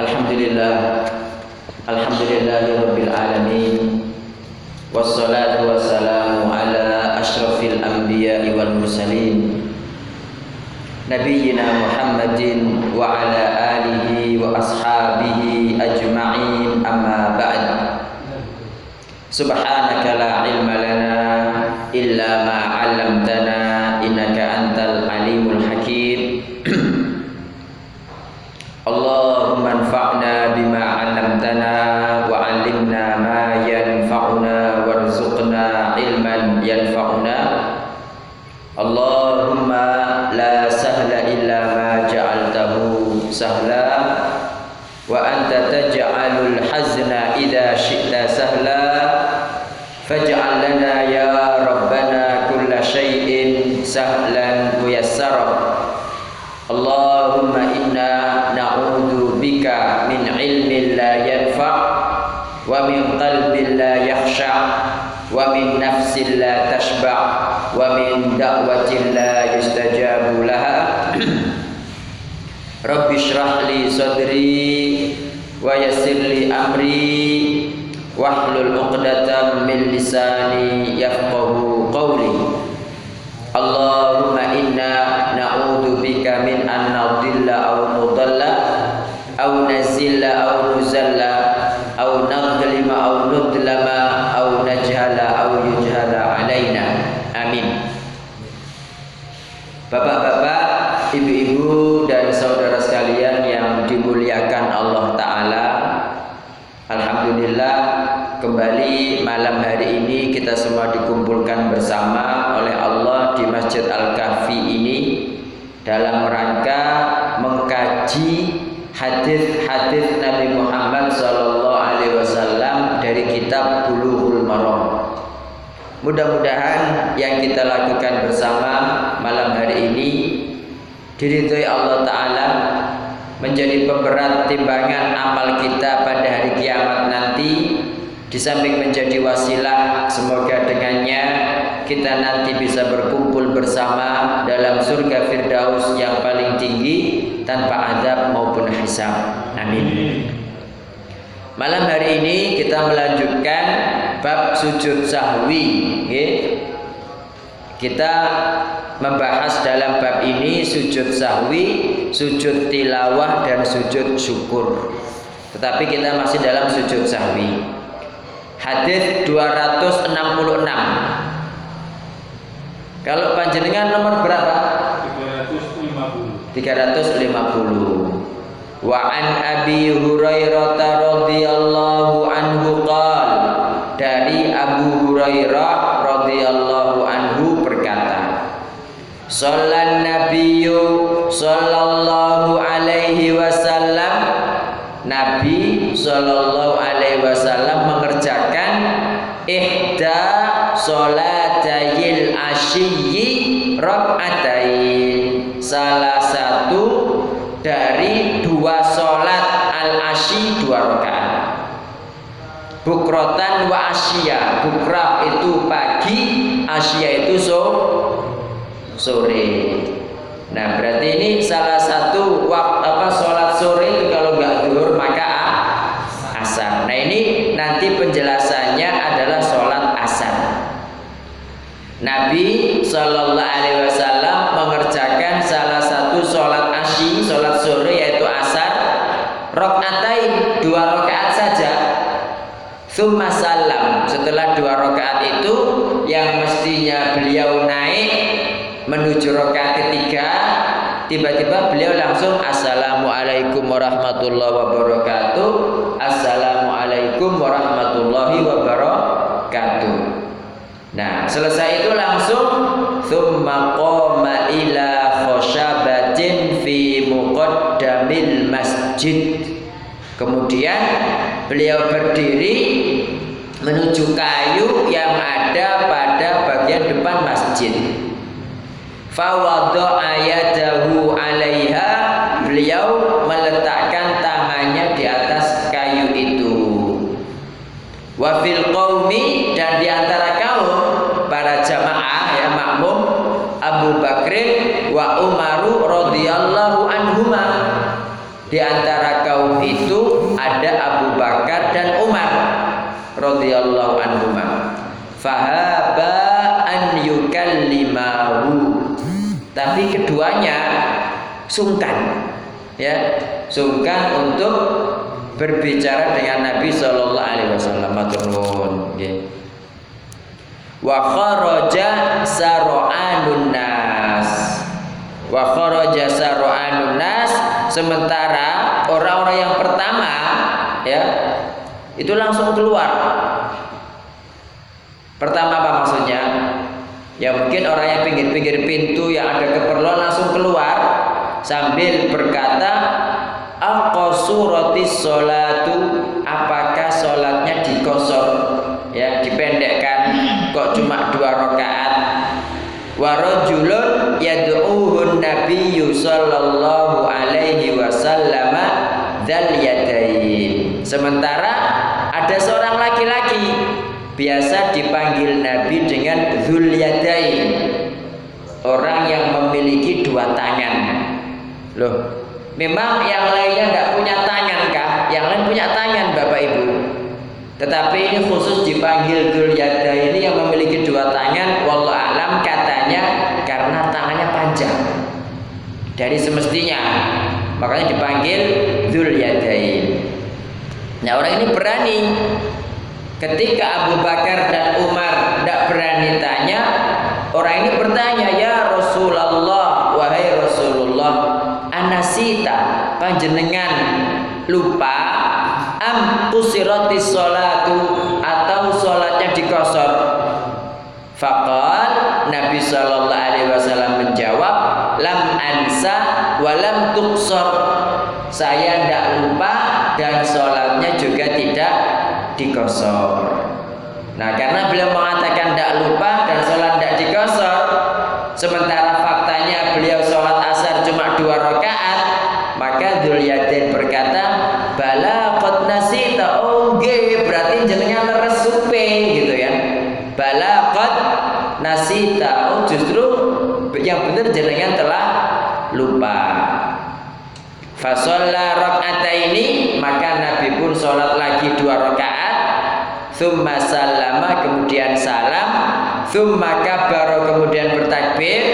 الحمد لله الحمد لله رب العالمين والصلاة والسلام على أشرف الأنبياء والمرسلين نبينا محمد وعلى آله وأصحابه أجمعين أما بعد. سبحانك لا علم لنا إلا ما علمتنا ja'altahu sahla wa anta taj'alul hazna idza syi'ta sahla faj'al lana ya rabbana kulla syai'in sahlan muyassara Allahumma inna na'udzu bika min ilmin la yanfa' wa min qalbin la yakhsha' wa min nafsin la tashba' wa min da'watin la yustajabu laha Rabbi shrah li sadri wa yassir li amri wahlul 'uqdatam min lisani yafqahu qawli. Allahumma inna na'udzu bika min an hadis-hadis Nabi Muhammad sallallahu alaihi wasallam dari kitab Bulughul Maram. Mudah-mudahan yang kita lakukan bersama malam hari ini diridhoi Allah taala menjadi pemberat timbangan amal kita pada hari kiamat nanti di samping menjadi wasilah semoga dengannya kita nanti bisa berkumpul bersama dalam surga firdaus yang paling tinggi tanpa adab maupun hisab amin malam hari ini kita melanjutkan bab sujud sahwi kita membahas dalam bab ini sujud sahwi, sujud tilawah dan sujud syukur. Tetapi kita masih dalam sujud sahwi. Hadis 266. Kalau panjenengan nomor berapa? 350. 350. Wa an Abi Hurairah radhiyallahu anhu qala dari Abu Hurairah radhiyallahu anhu berkata Sallan Nabiyyu sallallahu alaihi wasallam Nabi sallallahu alaihi wasallam mengerjakan ihda salatayil asyiyi rakaatain salah satu dari dua salat al asyi dua rakaat. Bukrotan wa asya bukra itu pagi asya itu so sore. Nah berarti ini salah satu waktu apa sholat sore itu kalau nggak duhur maka asar nah ini nanti penjelasannya adalah sholat asar Nabi Shallallahu Alaihi Wasallam mengerjakan salah satu sholat asyi sholat sore yaitu asar. Rokaatain dua rakaat saja. Thumma salam. Setelah dua rakaat itu Yang mestinya beliau naik Menuju rakaat ketiga Tiba-tiba beliau langsung Assalamualaikum warahmatullahi wabarakatuh. Assalamualaikum warahmatullahi wabarakatuh Nah selesai itu langsung Thumma qoma ila khosyabatin Fi muqaddamil masjid Kemudian beliau berdiri menuju kayu yang ada pada bagian depan masjid. Fawadha ayadahu alaiha beliau meletakkan tangannya di atas kayu itu. Wa fil qaumi dan di antara kaum para jamaah ya makmum Abu Bakrin wa Umaru radhiyallahu Di antara kaum itu ada Abu Bakar dan Umar radhiyallahu anhuma. Fahaba an yukallimahu. Tapi keduanya sungkan ya, sungkan untuk berbicara dengan Nabi sallallahu alaihi wasallam. Matur. Wa kharaja saro'anun nas wa kharaja saro'anun nas. Sementara orang-orang yang pertama ya itu langsung keluar. Pertama apa maksudnya? Ya mungkin orang yang pinggir-pinggir pintu yang ada keperluan langsung keluar sambil berkata aqasuratis sholatu. Apakah sholatnya dikosor? Ya dipendekkan kok cuma dua rakaat? Warajulun yad'uhun nabiyyu sallallahu alaihi wasallam sementara ada seorang laki-laki biasa dipanggil nabi dengan dzul yadain. Orang yang memiliki dua tangan. Loh memang yang lainnya tidak punya tangan kah? Yang lain punya tangan bapak ibu. Tetapi ini khusus dipanggil Dzul ini yang memiliki dua tangan. Wallahu alam katanya karena tangannya panjang dari semestinya. Makanya dipanggil Dzul Nah orang ini berani. Ketika Abu Bakar dan Umar tidak berani tanya orang ini bertanya ya Rasulullah wahai Rasulullah anasita panjenengan lupa am sholatu atau sholatnya dikosor? Fakal Nabi Shallallahu Alaihi Wasallam menjawab lam ansa walam tuksor. Saya tidak lupa dan sholatnya juga tidak dikosor nah karena beliau mengatakan tidak lupa dan sholat tidak dikosor sementara benar jenengan telah lupa. Fasolla ini maka Nabi pun sholat lagi dua rakaat. Thumma salama kemudian salam. Thumma kabaro kemudian bertakbir.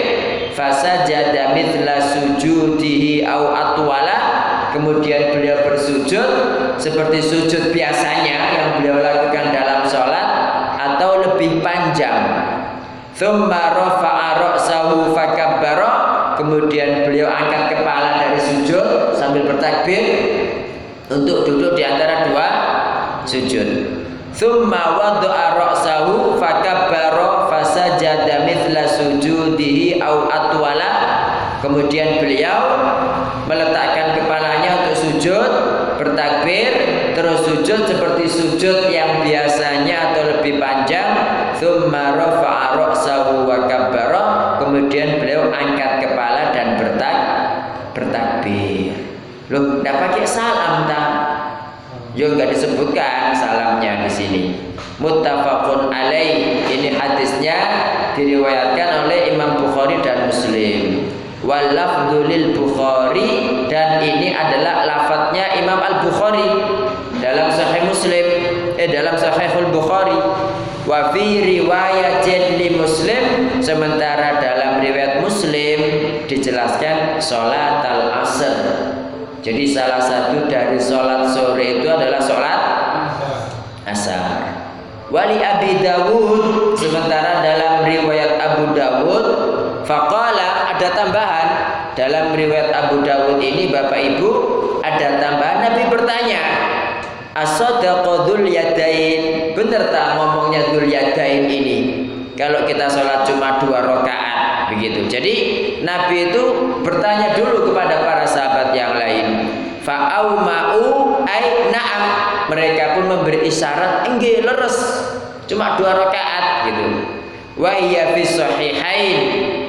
Fasajada mithla sujudihi au atwala. Kemudian beliau bersujud seperti sujud biasanya yang beliau lakukan dalam sholat atau lebih panjang thumma rafa'a ra'sahu fakabbara. Kemudian beliau angkat kepala dari sujud sambil bertakbir untuk duduk di antara dua sujud. Thumma wada'a ra'sahu fakabbara fasajada mithla sujudihi au atwala. Kemudian beliau meletakkan kepalanya untuk sujud, bertakbir, terus sujud seperti sujud yang biasanya atau lebih panjang, thumma rafa'a ra'sahu wa kabbara, kemudian beliau angkat kepala dan bertak bertakbir. Loh, enggak pakai salam tak? Yo enggak disebutkan salamnya di sini. Muttafaqun alaih. Ini hadisnya diriwayatkan oleh Imam Bukhari dan Muslim walafdhu lil Bukhari dan ini adalah lafadznya Imam Al Bukhari dalam Sahih Muslim eh dalam Sahihul Bukhari wa fi riwayatin li Muslim sementara dalam riwayat Muslim dijelaskan salat al asr. Jadi salah satu dari salat sore itu adalah salat asar. Wali Abi Dawud sementara dalam riwayat Abu Dawud Faqala ada tambahan. Dalam riwayat Abu Dawud ini Bapak Ibu ada tambahan. Nabi bertanya As-sadaqadul yadain. Benar tak ngomongnya dul yadain ini? Kalau kita sholat cuma dua rakaat Begitu. Jadi Nabi itu bertanya dulu kepada para sahabat yang lain. Fa'au ma'u ay na'am. Mereka pun memberi isyarat Enggih leres. Cuma dua rakaat gitu. Wa iya fi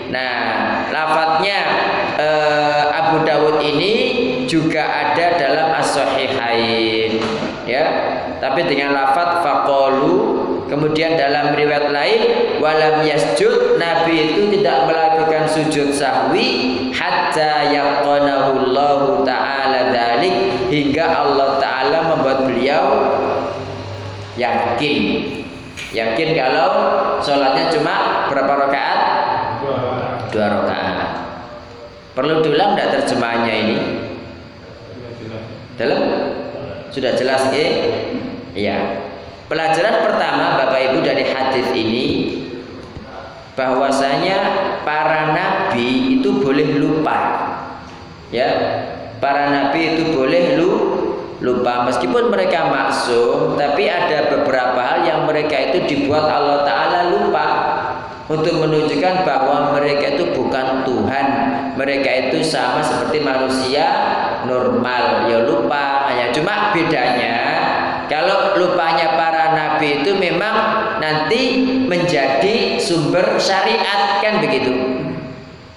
Nah, lafadznya eh, Abu Dawud ini juga ada dalam As-Sahihain ya. Tapi dengan lafadz faqalu Kemudian dalam riwayat lain walam yasjud Nabi itu tidak melakukan sujud sahwi hatta yaqanahu Allah taala dalik hingga Allah taala membuat beliau yakin. Yakin kalau sholatnya cuma berapa rakaat? Dua rakaat. Perlu diulang tidak terjemahannya ini? Dalam? Sudah jelas ya? Pelajaran pertama Bapak Ibu dari hadis ini bahwasanya para nabi itu boleh lupa. Ya. Para nabi itu boleh lu lupa meskipun mereka maksum tapi ada beberapa hal yang mereka itu dibuat Allah taala lupa untuk menunjukkan bahwa mereka itu bukan Tuhan. Mereka itu sama seperti manusia normal. Ya lupa hanya cuma bedanya kalau lupanya para nabi itu memang nanti menjadi sumber syariat kan begitu?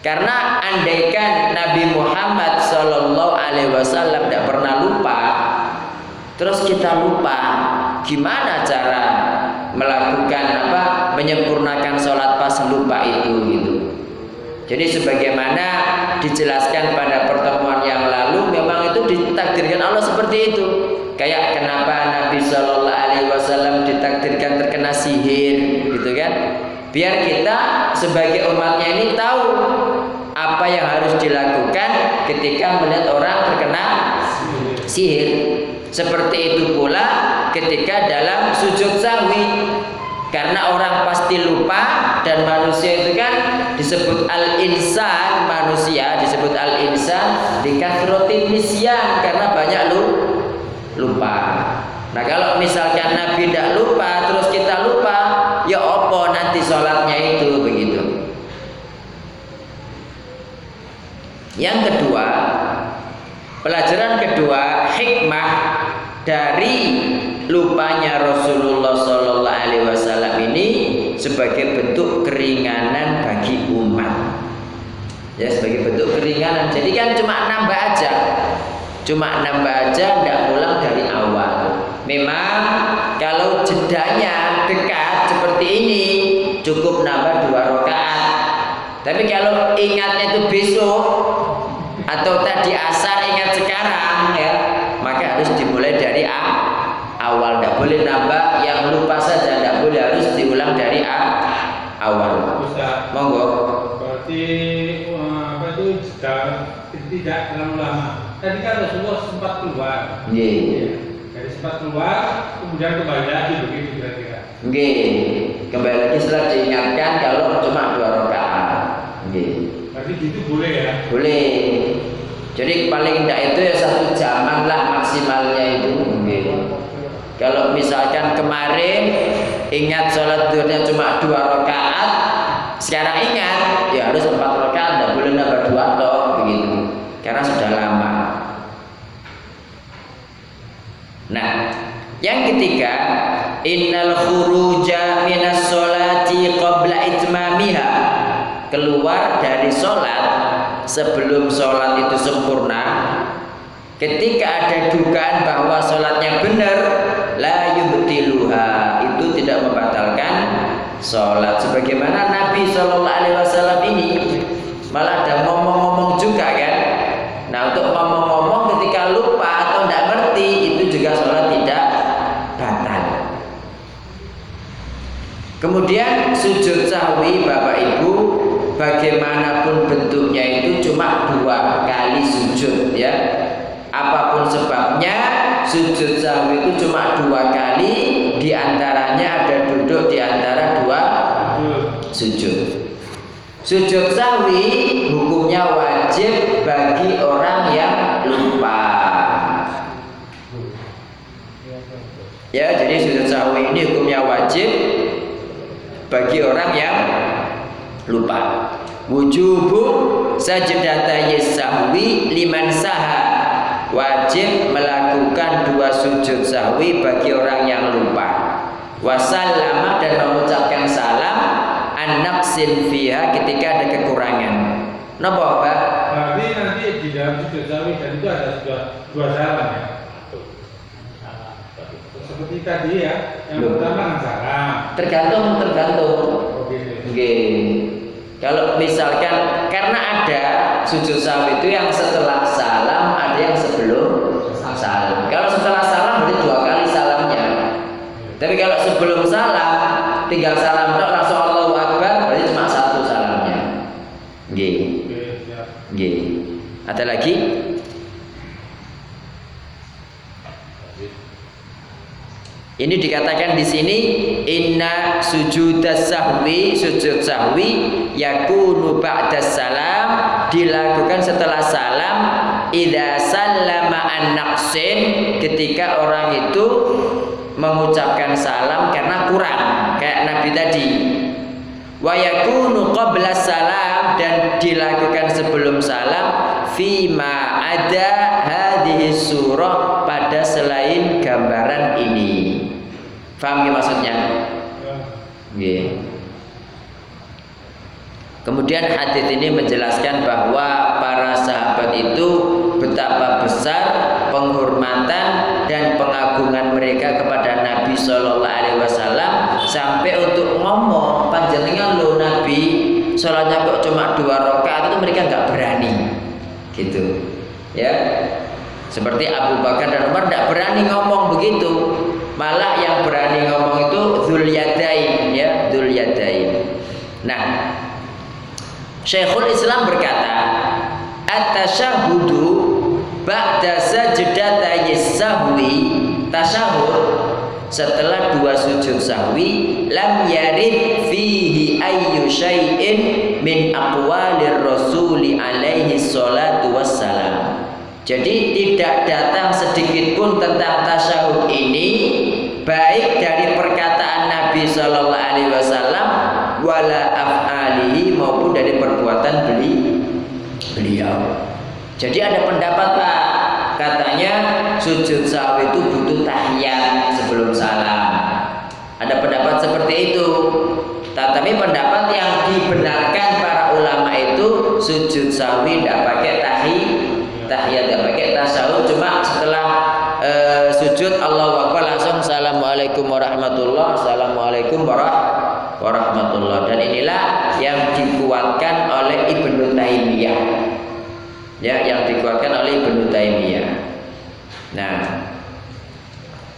Karena andaikan Nabi Muhammad Shallallahu Alaihi Wasallam tidak pernah lupa, terus kita lupa gimana cara melakukan apa menyempurnakan sholat pas lupa itu gitu. Jadi sebagaimana dijelaskan pada pertemuan yang lalu, memang itu ditakdirkan Allah seperti itu. Kayak kenapa Nabi Shallallahu Alaihi Wasallam ditakdirkan terkena sihir, gitu kan? Biar kita sebagai umatnya ini tahu apa yang harus dilakukan ketika melihat orang terkena sihir. Seperti itu pula ketika dalam sujud sahwi. Karena orang pasti lupa dan manusia itu kan disebut al-insan, manusia disebut al-insan dikasrotin nisyan karena banyak lu lupa. Nah kalau misalkan Nabi tidak lupa terus kita lupa, ya opo nanti sholatnya itu begitu. Yang kedua, pelajaran kedua hikmah dari lupanya Rasulullah Shallallahu Alaihi Wasallam ini sebagai bentuk keringanan bagi umat. Ya sebagai bentuk keringanan. Jadi kan cuma nambah aja, cuma nambah aja, tidak pulang dari awal. Memang kalau jedanya dekat seperti ini cukup nambah dua rakaat. Tapi kalau ingatnya itu besok atau tadi asar ingat sekarang ya, maka harus dimulai dari A awal. Tidak boleh nambah yang lupa saja, tidak boleh harus diulang dari A awal. Ustaz, Monggo. berarti apa itu tidak tidak terlalu lama. Tadi kan Rasulullah sempat keluar. Iya. Dari sempat keluar, kemudian kembali lagi begitu kira-kira. Nggih. Kembali lagi setelah diingatkan kalau cuma dua rakaat. Nggih. Berarti gitu boleh ya? Boleh. Jadi paling tidak itu ya satu jaman lah maksimalnya itu. Nggih. Kalau misalkan kemarin ingat sholat duhurnya cuma dua rakaat, sekarang ingat ya harus empat rakaat, tidak boleh nambah dua toh begitu. Karena sudah lama. Nah, yang ketiga, innal khuruja minas sholati qabla itmamiha. Keluar dari sholat sebelum sholat itu sempurna. Ketika ada dugaan bahwa sholatnya benar, la yubtiluha itu tidak membatalkan sholat. Sebagaimana Nabi Shallallahu Alaihi Wasallam ini malah ada ngomong-ngomong juga kan. Nah untuk ngomong-ngomong ketika lupa atau tidak ngerti itu juga sholat tidak batal. Kemudian sujud sahwi Bapak Ibu bagaimanapun bentuknya itu cuma dua kali sujud ya. Apa pun sebabnya sujud sahwi itu cuma dua kali di antaranya ada duduk di antara dua sujud. Sujud sahwi hukumnya wajib bagi orang yang lupa. Ya, jadi sujud sahwi ini hukumnya wajib bagi orang yang lupa. Wujubu sajdatay sahwi liman saha. Wajib melakukan dua sujud sahwi bagi orang yang lupa. Wasallama dan mengucapkan salam an-naqsin fiha ketika ada kekurangan. Napa, Pak? Berarti nanti di dalam sujud sawi dan itu ada dua, dua salam ya. seperti tadi ya, yang Loh. pertama salam. Tergantung, tergantung. Oh gitu. Kalau misalkan karena ada sujud sahwi itu yang setelah salam, ada yang sebelum salam. Kalau setelah salam berarti dua kali salamnya. Tapi kalau sebelum salam, tinggal salam tok langsung Allahu Akbar, berarti cuma satu salamnya. Siap. Nggih. Ada lagi? Ini dikatakan di sini inna sujud sahwi sujud sahwi yakunu ba'da salam. Dilakukan setelah salam idza sallama an ketika orang itu mengucapkan salam karena kurang kayak Nabi tadi. Wa yakunu qabla salam dan dilakukan sebelum salam fima ada hadhihi surah pada selain gambaran ini Faham ya maksudnya? Ya. Kemudian hadis ini menjelaskan bahwa para sahabat itu betapa besar penghormatan dan pengagungan mereka kepada Nabi Shallallahu Alaihi Wasallam sampai untuk ngomong panjenengan lo Nabi sholatnya kok cuma dua rakaat itu mereka nggak berani gitu. Ya. Seperti Abu Bakar dan Umar tidak berani ngomong begitu. Malah yang berani ngomong itu Zulyadain ya. Zulyadain nah Syekhul Islam berkata At-tasyahudu Ba'da sajdatay sahwi Tasyahud Setelah dua sujud sahwi Lam yarid fihi ayyu syai'in Min aqwalir rasuli alaihi salatu wassalam Jadi tidak datang sedikit pun tentang tasyahud ini Baik dari perkataan Nabi Shallallahu Alaihi Wasallam wala af'alihi maupun dari perbuatan beli beliau. Jadi ada pendapat Pak, katanya sujud sahwi itu butuh tahiyat sebelum salam. Ada pendapat seperti itu. Tetapi pendapat yang dibenarkan para ulama itu sujud sahwi tidak pakai tahi tahiyat tidak pakai tasawuf cuma setelah eh, sujud Allahu Akbar langsung Assalamualaikum warahmatullah Assalamualaikum warah- warahmatullah dan inilah yang dikuatkan oleh Ibnu Taimiyah ya yang dikuatkan oleh Ibnu Taimiyah. Nah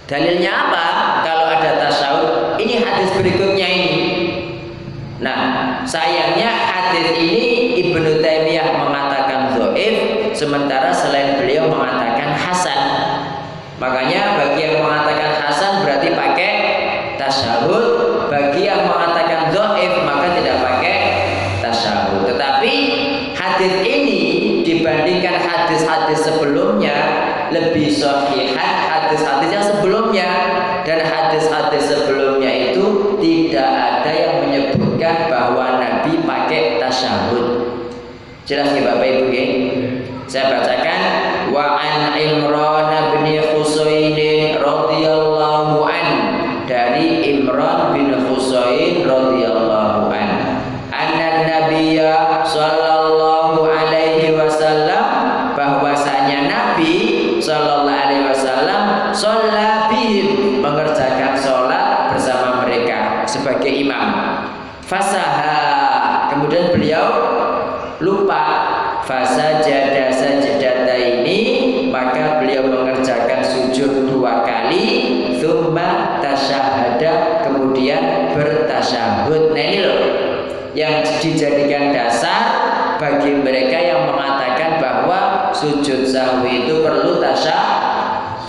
dalilnya apa? Kalau ada tasawuf ini hadis berikutnya ini. Nah sayangnya hadis ini Ibnu Taimiyah mengatakan dhaif sementara selain beliau mengatakan hasan. Makanya bagi yang mengatakan hasan berarti pakai tasyahud, bagi yang mengatakan dhaif maka tidak pakai tasyahud. Tetapi hadis ini hadis-hadis sebelumnya lebih sahihan hadis-hadis yang sebelumnya dan hadis-hadis sebelumnya itu tidak ada yang menyebutkan bahwa Nabi pakai tasyahud. Jelas nih Bapak Ibu nggih? Saya bacakan wa an Imran bin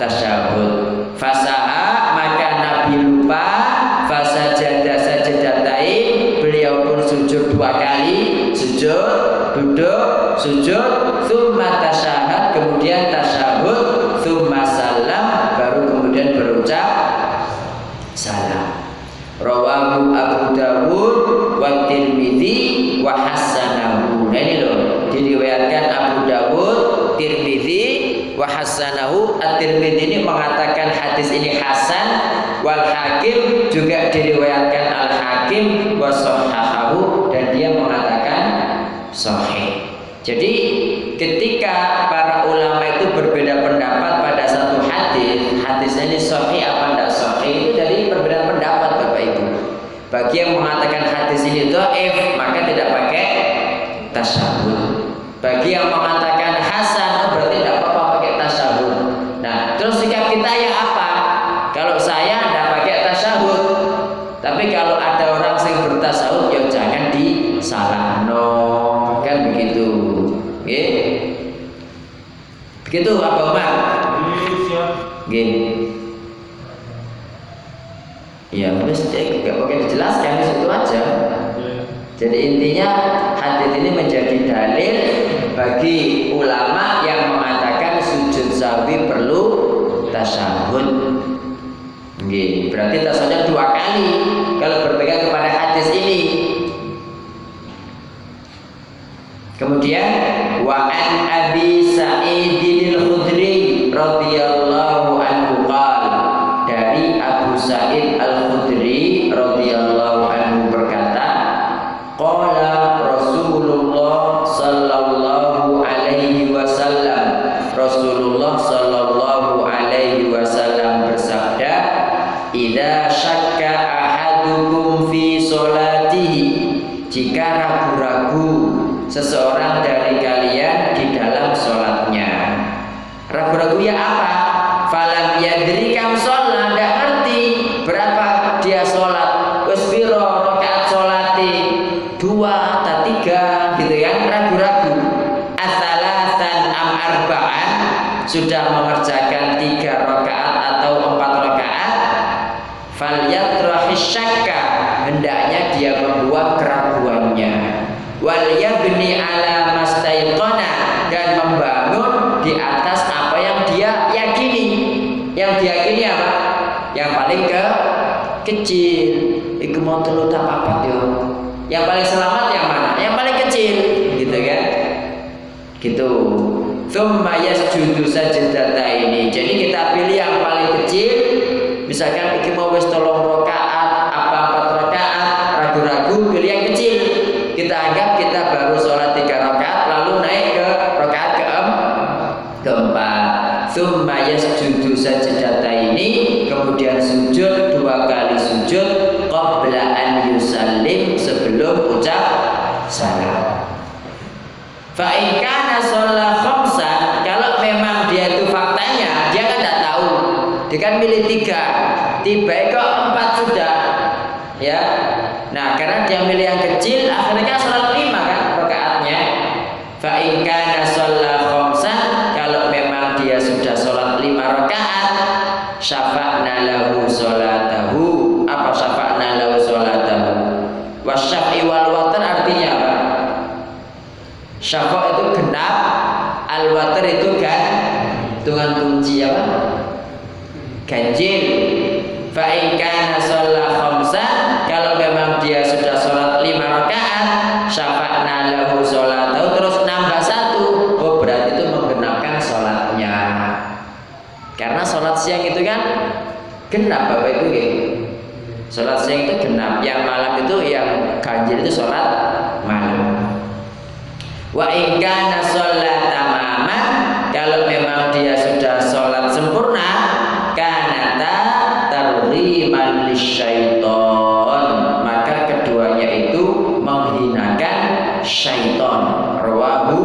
tasyahud wa hasanahu At-Tirmidzi ini mengatakan hadis ini hasan wal Hakim juga diriwayatkan Al Hakim wa sahahahu dan dia mengatakan sahih. Jadi ketika para ulama itu berbeda pendapat pada satu hadis, hadisnya ini sahih apa tidak sahih itu dari perbedaan pendapat Bapak Ibu. Bagi yang mengatakan hadis ini dhaif maka tidak pakai tasabun. Bagi yang mengatakan kita ya apa? Kalau saya tidak pakai tasyahud, tapi kalau ada orang yang bertasawuf ya jangan disalahno, kan begitu. Oke? Begitu apa Umar? Oke. Ya, terus nggak pakai dijelaskan di situ aja. Jadi intinya hadis ini menjadi dalil bagi ulama yang mengatakan sujud sawi perlu tasyahud. Oke, berarti tasawufnya dua kali kalau berpegang kepada hadis ini. Kemudian wa an Abi Sa'id al-Khudri radhiyallahu anhu qala dari Abu Sa'id ragu-ragu seseorang dari yusallim sebelum ucap salam. Fa in kana sholat kalau memang dia itu faktanya dia kan tidak tahu. Dia kan milih tiga. Tiba kok empat sudah ya. Nah karena dia milih yang kecil akhirnya kan sholat lima kan rakaatnya. Fa in kana sholat kalau memang dia sudah sholat lima rakaat syafa'na lahu sholatahu apa syafa'na lahu sholatahu wasyafi wal watar artinya apa Syafa itu genap, al-watar itu kan dengan kunci apa? Ganjil. Fa in kana khamsa kalau memang dia sudah sholat lima rakaat, syafa'na lahu sholatahu terus nambah satu. Oh, berarti itu menggenapkan sholatnya. Karena sholat siang itu kan genap Bapak Ibu ya. Sholat siang itu genap, yang malam itu yang ganjil itu sholat malam. Wa in kana sholat tamaman kalau memang dia sudah sholat sempurna kanata targhiman lisyaiton. Maka keduanya itu menghinakan syaiton. Rawahu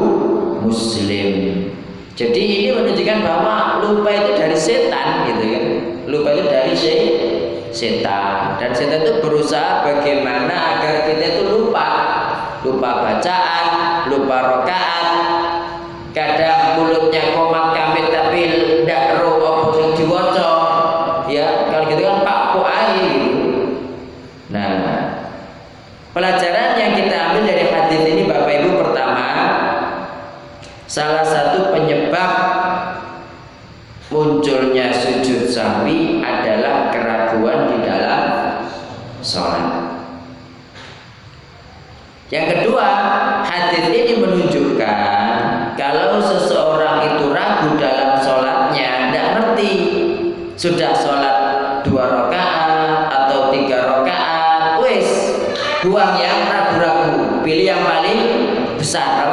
muslim. Jadi setan dan setan itu berusaha bagaimana agar kita itu lupa. Lupa bacaan lupa rokaat. Kadang mulutnya komat yang ragu-ragu, pilih yang paling besar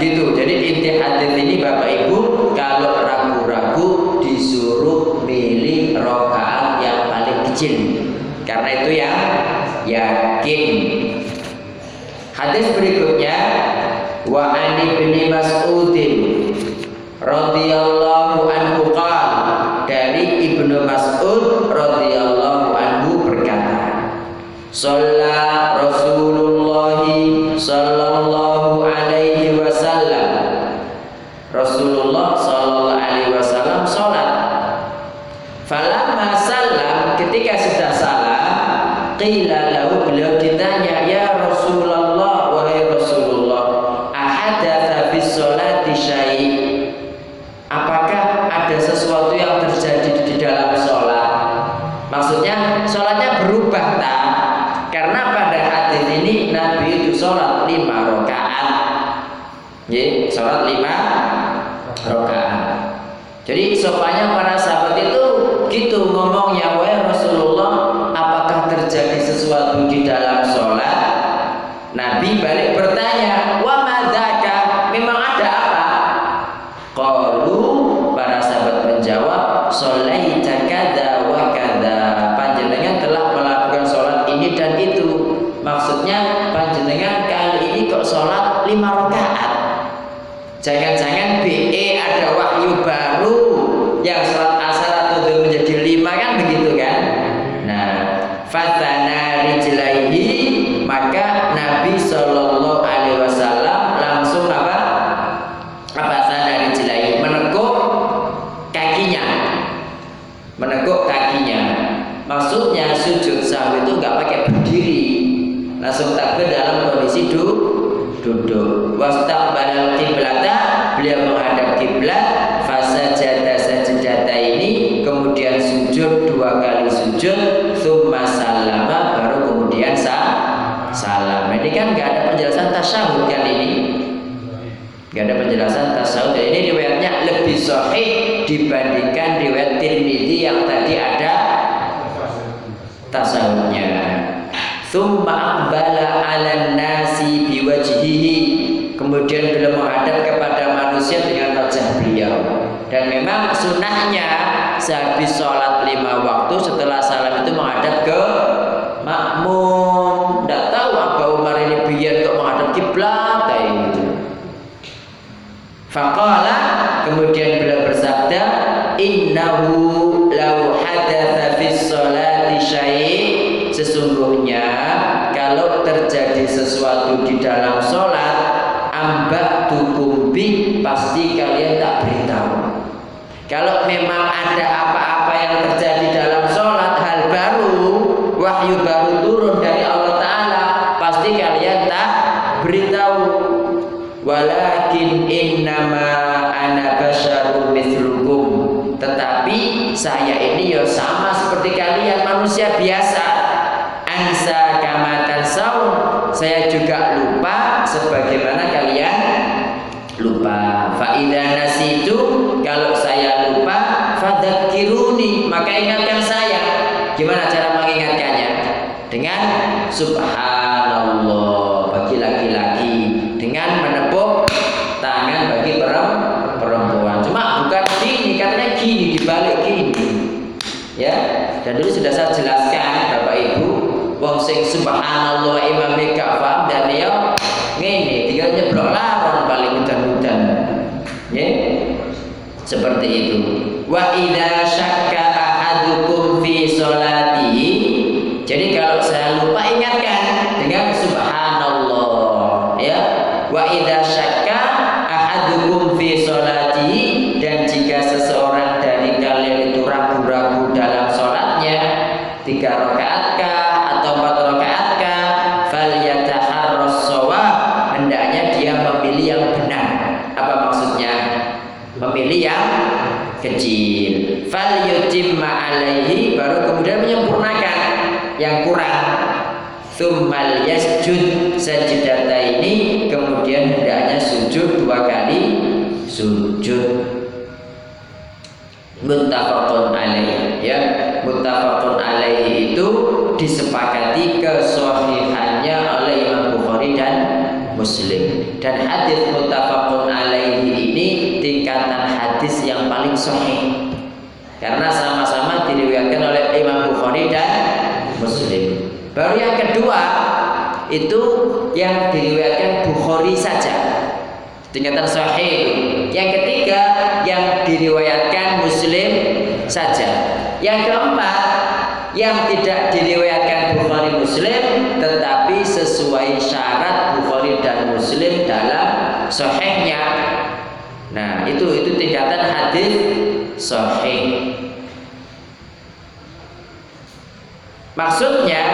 begitu. Jadi inti hadis ini Bapak Ibu kalau ragu-ragu disuruh milih rokaat yang paling kecil. Karena itu yang yakin. Hadis berikutnya wa ani bin mas'udin radhiyallahu anhu dari Ibnu Mas'ud radhiyallahu anhu berkata Sol walakin innama ana basyarum Mislukum tetapi saya ini ya sama seperti kalian manusia biasa. Ansa kama saun saya juga lupa sebagaimana kalian lupa. Faidah nasi itu kalau saya lupa fadzakiruni. Maka ingatkan saya. Gimana cara mengingatkannya? Dengan subhan dibalik ini ya dan dulu sudah saya jelaskan Bapak Ibu. Wong sing subhanallah imam gak paham dan dia ngene tinggal nyebrok lawan paling hutan-hutan ya seperti itu. Wa idah muttafaqun alaihi ya. Muttafaqun alaihi itu disepakati kesahihannya oleh Imam Bukhari dan Muslim. Dan hadis muttafaqun alaihi ini tingkatan hadis yang paling sahih. Karena sama-sama diriwayatkan oleh Imam Bukhari dan Muslim. Baru yang kedua itu yang diriwayatkan Bukhari saja. Tingkatan sahih. Yang ketiga yang diriwayatkan saja. Yang keempat yang tidak diriwayatkan Bukhari Muslim tetapi sesuai syarat Bukhari dan Muslim dalam sahihnya. Nah, itu itu tingkatan hadis sahih. Maksudnya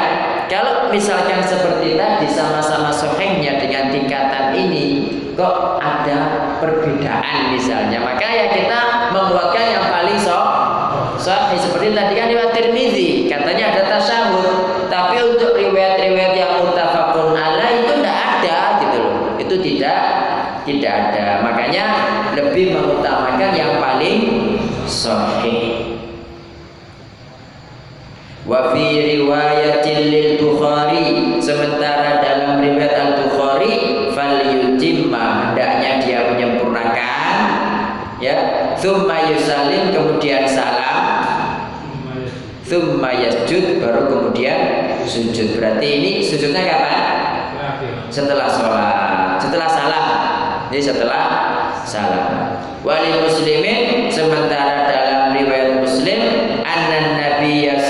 kalau misalkan seperti tadi sama-sama sahihnya dengan tingkatan ini kok ada perbedaan misalnya maka ya kita menguatkan yang paling sahih seperti tadi kan riwayat Tirmizi katanya ada tasyahud. Tapi untuk riwayat-riwayat yang mutafakun ala itu tidak ada gitu loh. Itu tidak tidak ada. Makanya lebih mengutamakan yang paling sahih. Wa fi riwayatin lil Bukhari sementara dalam riwayat Al Bukhari fal yutimma hendaknya dia menyempurnakan ya. Thumma yusalim kemudian salam thumma baru kemudian sujud. Berarti ini sujudnya kapan? Setelah sholat. Setelah salam. Jadi setelah salam. Wali muslimin sementara dalam riwayat muslim anna nabiyya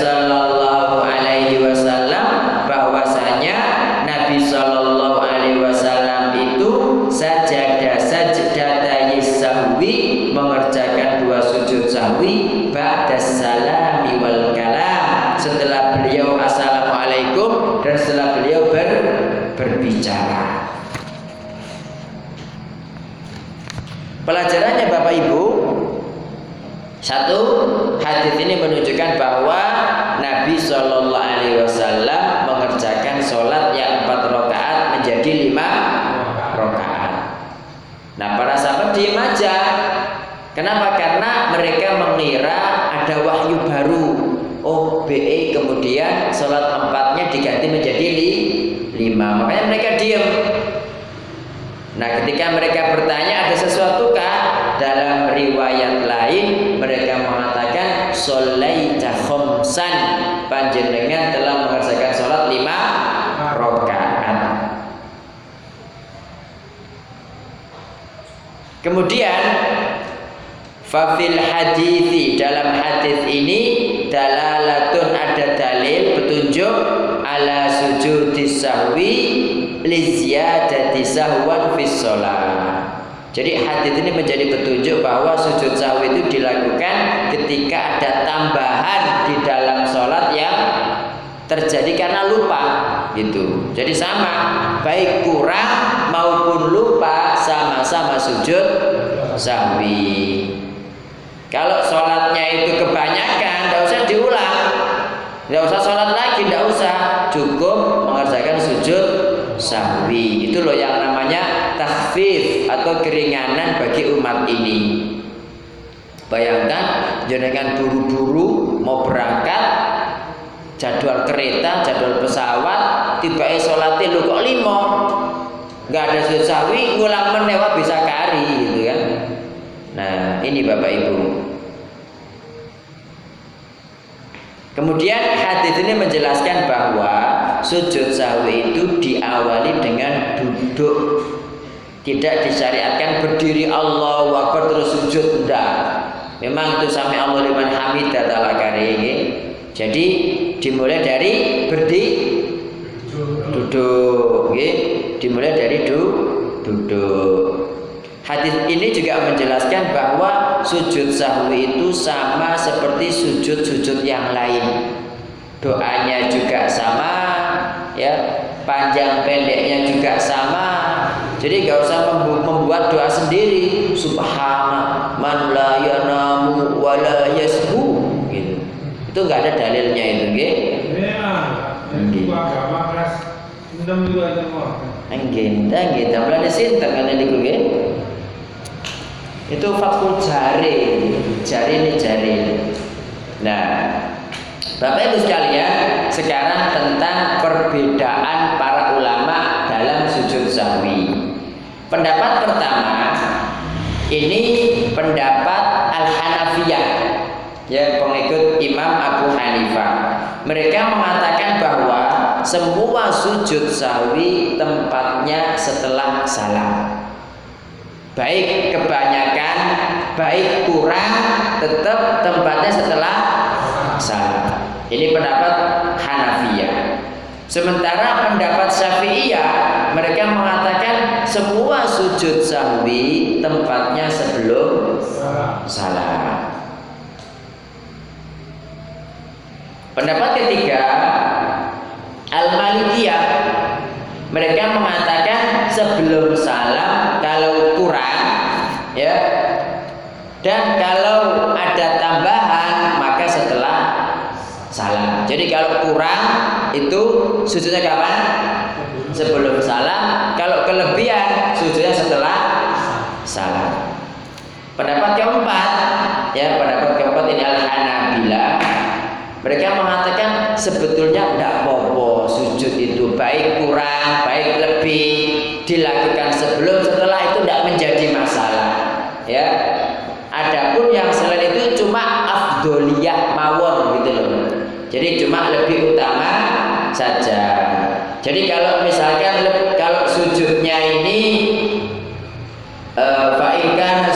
Nah, ketika mereka bertanya ada sesuatu kah? Dalam riwayat lain mereka mengatakan sholaita khamsan. Panjenengan telah mengerjakan sholat lima rakaat. Kemudian Fafil hadithi dalam hadis ini dalalatun ada dalil petunjuk ala sujud sahwi liziyadati sahwan fis sholat. Jadi hadis ini menjadi petunjuk bahwa sujud sahwi itu dilakukan ketika ada tambahan di dalam sholat yang terjadi karena lupa gitu. Jadi sama, baik kurang maupun lupa sama-sama sujud sahwi. Kalau sholatnya itu kebanyakan, tidak usah diulang, tidak usah sholat lagi, tidak usah, cukup mengerjakan sujud sahwi. Itu loh yang namanya takhfif atau keringanan bagi umat ini. Bayangkan jenengan buru-buru mau berangkat jadwal kereta, jadwal pesawat, tiba sholatnya lu kok limo, nggak ada sahwi, ngulang menewah bisa kari gitu kan. Nah, ini Bapak Ibu. Kemudian hadis ini menjelaskan bahwa sujud sahwi itu diawali dengan duduk. Tidak disyariatkan berdiri Allah Akbar terus sujud enggak. Memang itu sampai Allah liman hamidah ta'ala Jadi dimulai dari berdiri duduk, dimulai dari du, duduk. Hadis ini juga menjelaskan bahwa sujud sahwi itu sama seperti sujud-sujud yang lain. Doanya juga sama, ya, panjang pendeknya juga sama. Jadi nggak usah membuat doa sendiri. Subhana man la yanamu wa la yasbu gitu. Itu nggak ada dalilnya itu, nggih. Nggih. agama kelas 6 itu aja Nggih, nggih, damel sinten kan niku nggih itu fathul jari jari ini jari nah Bapak Ibu sekalian, sekarang tentang perbedaan para ulama dalam sujud sahwi. Pendapat pertama ini pendapat Al-Hanafiyah ya pengikut Imam Abu Hanifah. Mereka mengatakan bahwa semua sujud sahwi tempatnya setelah salam. Baik kebanyakan, baik kurang, tetap tempatnya setelah salam. Ini pendapat Hanafiyah. Sementara pendapat Syafi'iyah mereka mengatakan semua sujud sahwi tempatnya sebelum salam. Pendapat ketiga Al-Malikiyah mereka mengatakan sebelum salam kalau kurang ya dan kalau ada tambahan maka setelah salam. Jadi kalau kurang itu sujudnya kapan? Sebelum salam. Kalau kelebihan sujudnya setelah salam. Pendapat keempat ya pendapat keempat ini Al-Hanabilah mereka mengatakan sebetulnya tidak sujud itu baik kurang, baik lebih dilakukan sebelum setelah itu tidak menjadi masalah. Ya. Adapun yang selain itu cuma afdoliyah mawon gitu loh. Jadi cuma lebih utama saja. Jadi kalau misalkan kalau sujudnya ini uh, sujud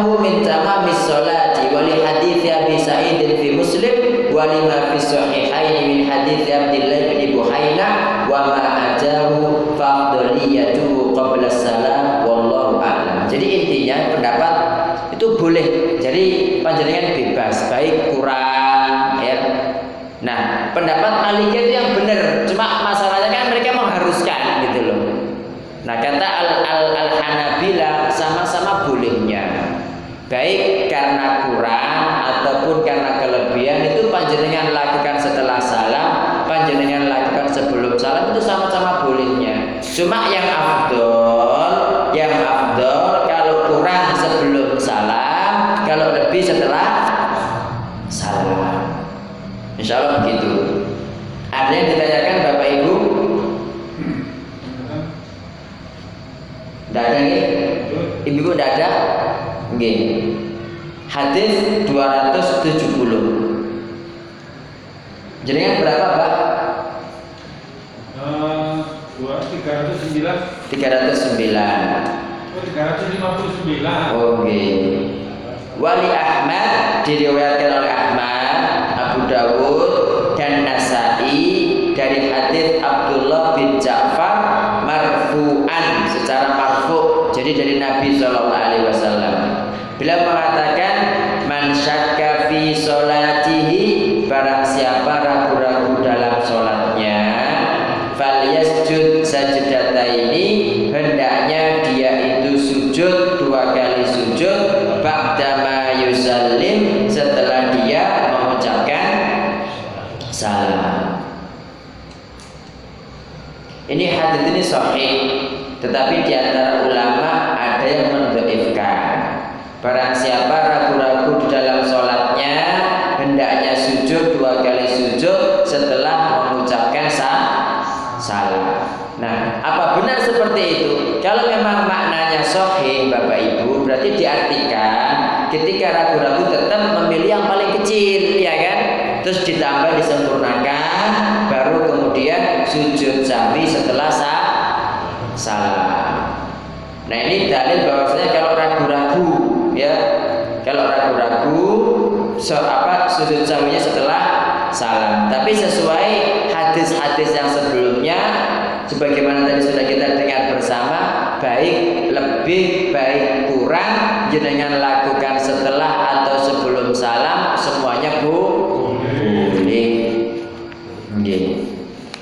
Li'annahu min tamamis salati wa li hadits Abi Sa'id fi Muslim wa lima fi sahihain min hadits Abdullah bin Buhaina wa ma ajahu qabla salam wallahu a'lam. Jadi intinya pendapat itu boleh. Jadi panjenengan bebas, baik kurang ya Nah, pendapat Malikiyah itu yang benar. Cuma masalahnya kan mereka mengharuskan gitu loh. Nah, kata al al al Hanabila sama-sama bolehnya. Baik karena kurang ataupun karena kelebihan itu panjenengan lakukan setelah salam, panjenengan lakukan sebelum salam itu sama-sama bolehnya. Cuma yang afdol, yang afdol kalau kurang sebelum salam, kalau lebih setelah Insya Allah begitu. Ada yang ditanyakan Bapak Ibu? Tidak ada nih? Ibu tidak ada? Oke. Hadis 270. Jaringan berapa, Pak? Uh, 309. 309. Oh, 359. Oke. Wali Ahmad diriwayatkan oleh Ahmad Abu Dawud dan Nasai dari hadis Abdullah bin Ja'far marfu'an secara marfu jadi dari Nabi Wasallam beliau mengatakan man syakka fi solatihi barang siapa ragu-ragu dalam solatnya fal yasjud ini hendaknya dia itu sujud dua kali sujud ba'dama yusallim setelah dia salam. Ini hadis ini sahih, tetapi di antara ulama ada yang. Barang siapa ragu-ragu di dalam sholatnya, hendaknya sujud dua kali sujud setelah mengucapkan salam. Nah, apa benar seperti itu? Kalau memang maknanya sahih, Bapak Ibu, berarti diartikan ketika ragu-ragu tetap memilih yang paling kecil, ya kan? terus ditambah disempurnakan baru kemudian sujud sahwi setelah salam nah ini dalil bahwasanya kalau ragu-ragu ya kalau ragu-ragu so, apa sujud sahwinya setelah salam. Tapi sesuai hadis-hadis yang sebelumnya sebagaimana tadi sudah kita dengar bersama baik lebih baik kurang jenengan lakukan setelah atau sebelum salam semuanya bu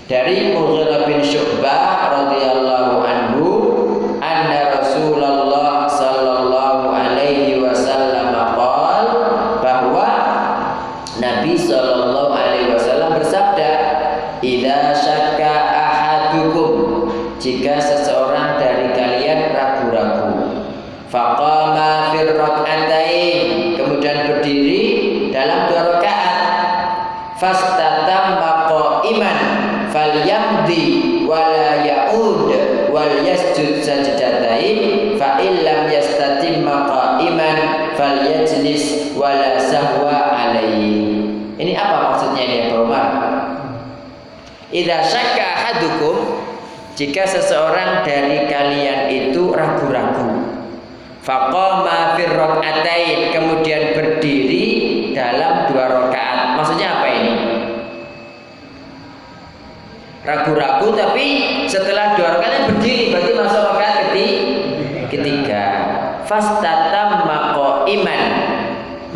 Dari Mughirah bin Syu'bah radhiyallahu anhu wal yasjud sajdatain fa illam yastatimma qa'iman falyajlis wala sahwa alaihi ini apa maksudnya ini Abu Umar Idza syakka ahadukum jika seseorang dari kalian itu ragu-ragu Faqama fir rak'atain kemudian berdiri dalam dua rakaat. Maksudnya apa ini? Ragu-ragu tapi setelah dua rakaat berdiri berarti masuk rakaat ketiga. Fastatam iman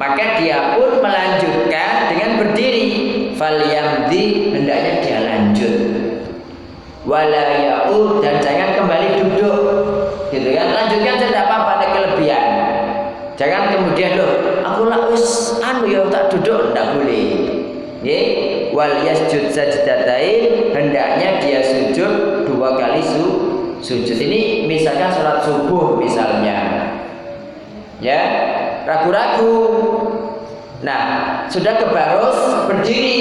maka dia pun melanjutkan dengan berdiri. Falyamdi hendaknya dia lanjut. Wala dan jangan kembali duduk gitu kan lanjutkan saja tidak apa-apa kelebihan jangan kemudian loh aku lah anu ya tak duduk tidak boleh ya wal yasjud sajdatain hendaknya dia sujud dua kali su sujud. Ini misalkan sholat subuh misalnya. Ya ragu-ragu. Nah sudah kebarus berdiri.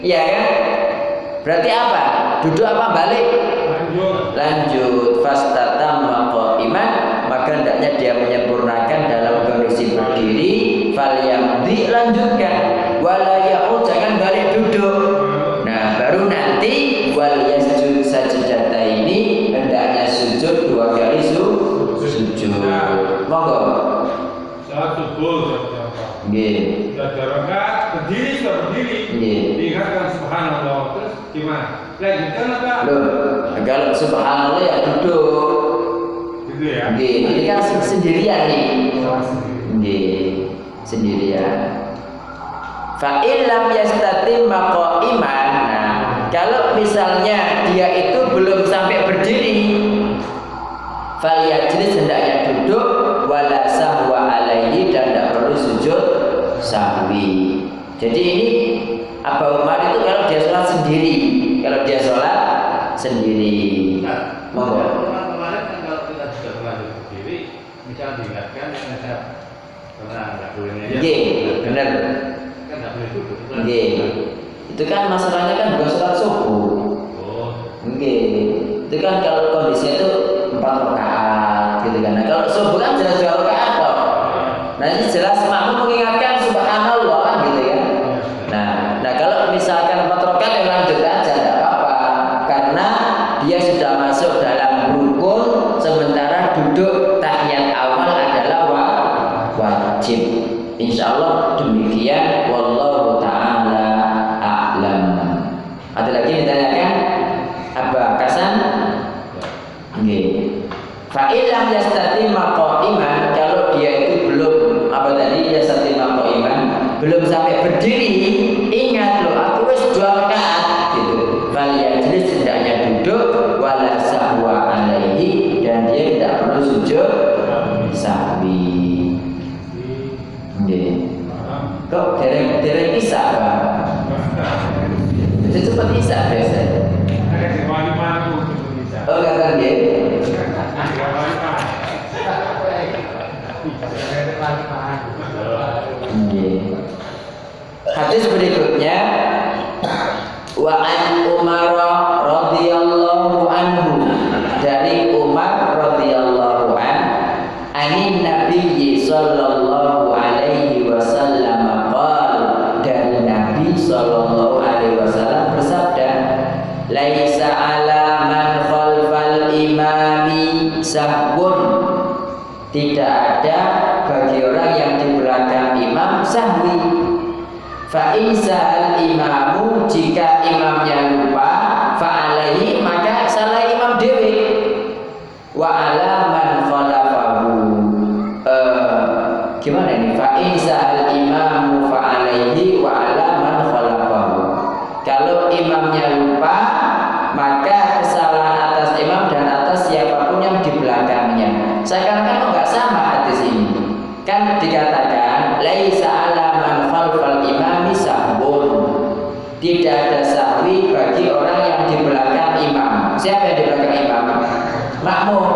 Ya kan? Berarti apa? Duduk apa balik? Lanjut. Lanjut. Fastatamma iman maka hendaknya dia menyempurnakan dalam kondisi berdiri. Fal yamdi lanjutkan. Wala duduk nah baru nanti wal yasjud sajadata ini hendaknya sujud dua kali su sujud monggo saat subuh Nggih. Sudah rakaat berdiri sudah berdiri. Nggih. Diingatkan subhanallah terus gimana? Lanjutkan apa? Loh, kalau subhanallah ya duduk. Gitu ya. Nggih, ini kan sendirian nih. Nggih, sendirian. Fa illam yastatim iman. Nah, kalau misalnya dia itu belum sampai berdiri, fal yajlis hendaknya duduk wala sahwa alaihi dan tidak perlu sujud sahwi. Jadi ini Abu Umar itu kalau dia sholat sendiri, kalau dia sholat sendiri. Nah, Monggo. kemarin kan kalau kita sudah terlanjur berdiri, misalnya diingatkan, saya karena nggak boleh bener. Kan nggak boleh duduk. itu kan. Nggih. Itu kan masalahnya kan bukan sholat subuh. Oh, Nggih. Itu kan kalau kondisinya itu empat rakaat gitu kan. Nah, kalau subuh kan jelas dua rakaat toh. Nah, ini jelas Fa illam yastatimma qa'iman kalau dia itu belum apa tadi yastatimma qa'iman belum sampai berdiri Hadis berikutnya fa insal imamu jika imamnya lupa fa alaihi maka salah imam dewi wa ala man khalafahu. Eh, gimana ini? Fa insal imamu fa alaihi wa ala man khalafahu. Kalau imamnya lupa maka kesalahan atas imam dan atas siapa pun yang di belakangnya. Seakan-akan kok nggak sama hadis ini. Kan dikatakan laisa imam. Siapa yang di belakang imam? Makmum.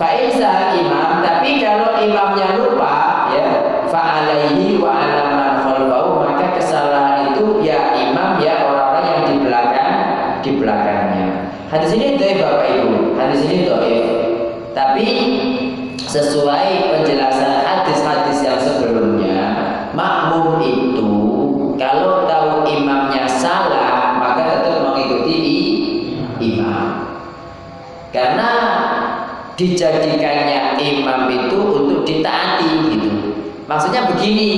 Faizah imam, tapi kalau imamnya lupa, ya, fa'alaihi wa alaman khalfahu, maka kesalahan itu ya imam ya orang-orang yang di belakang di belakangnya. Hadis ini doif Bapak Ibu. Hadis ini doif. Tapi sesuai penjelasan hadis-hadis yang sebelumnya, makmum itu dijadikannya imam itu untuk ditaati gitu. Maksudnya begini,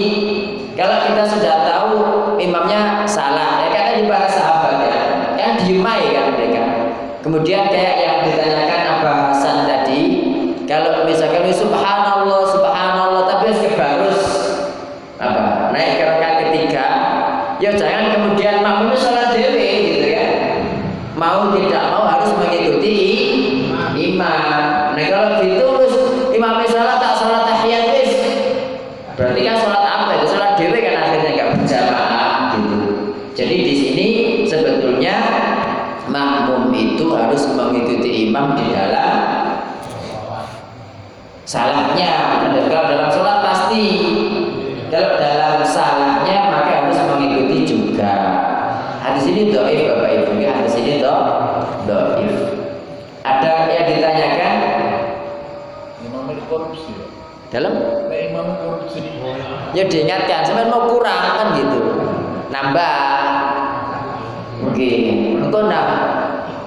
kalau kita sudah tahu imamnya salah, ya kan di para sahabat ya, kan diemai kan mereka. Kemudian itu harus mengikuti imam di dalam salahnya. Dan kalau dalam sholat pasti kalau dalam salahnya maka harus mengikuti juga. Hadis ini doif bapak ibu ya hadis ini do doif. Ada yang ditanyakan Imam itu korupsi ya. dalam Nah, imam korupsi. ya diingatkan sebenarnya mau kurang kan gitu nambah oke engkau nak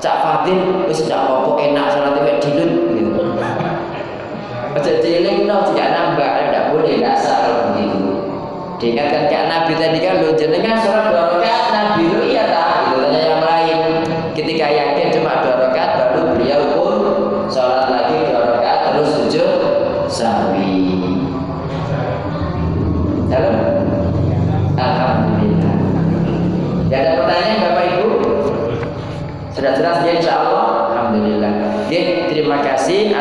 cak Fadil wis cak apa enak salat mek dilut gitu aja cilik no tidak nambah tidak boleh kalau begitu. Diingatkan kayak Nabi tadi kan lo jenengan sholat dua rakaat así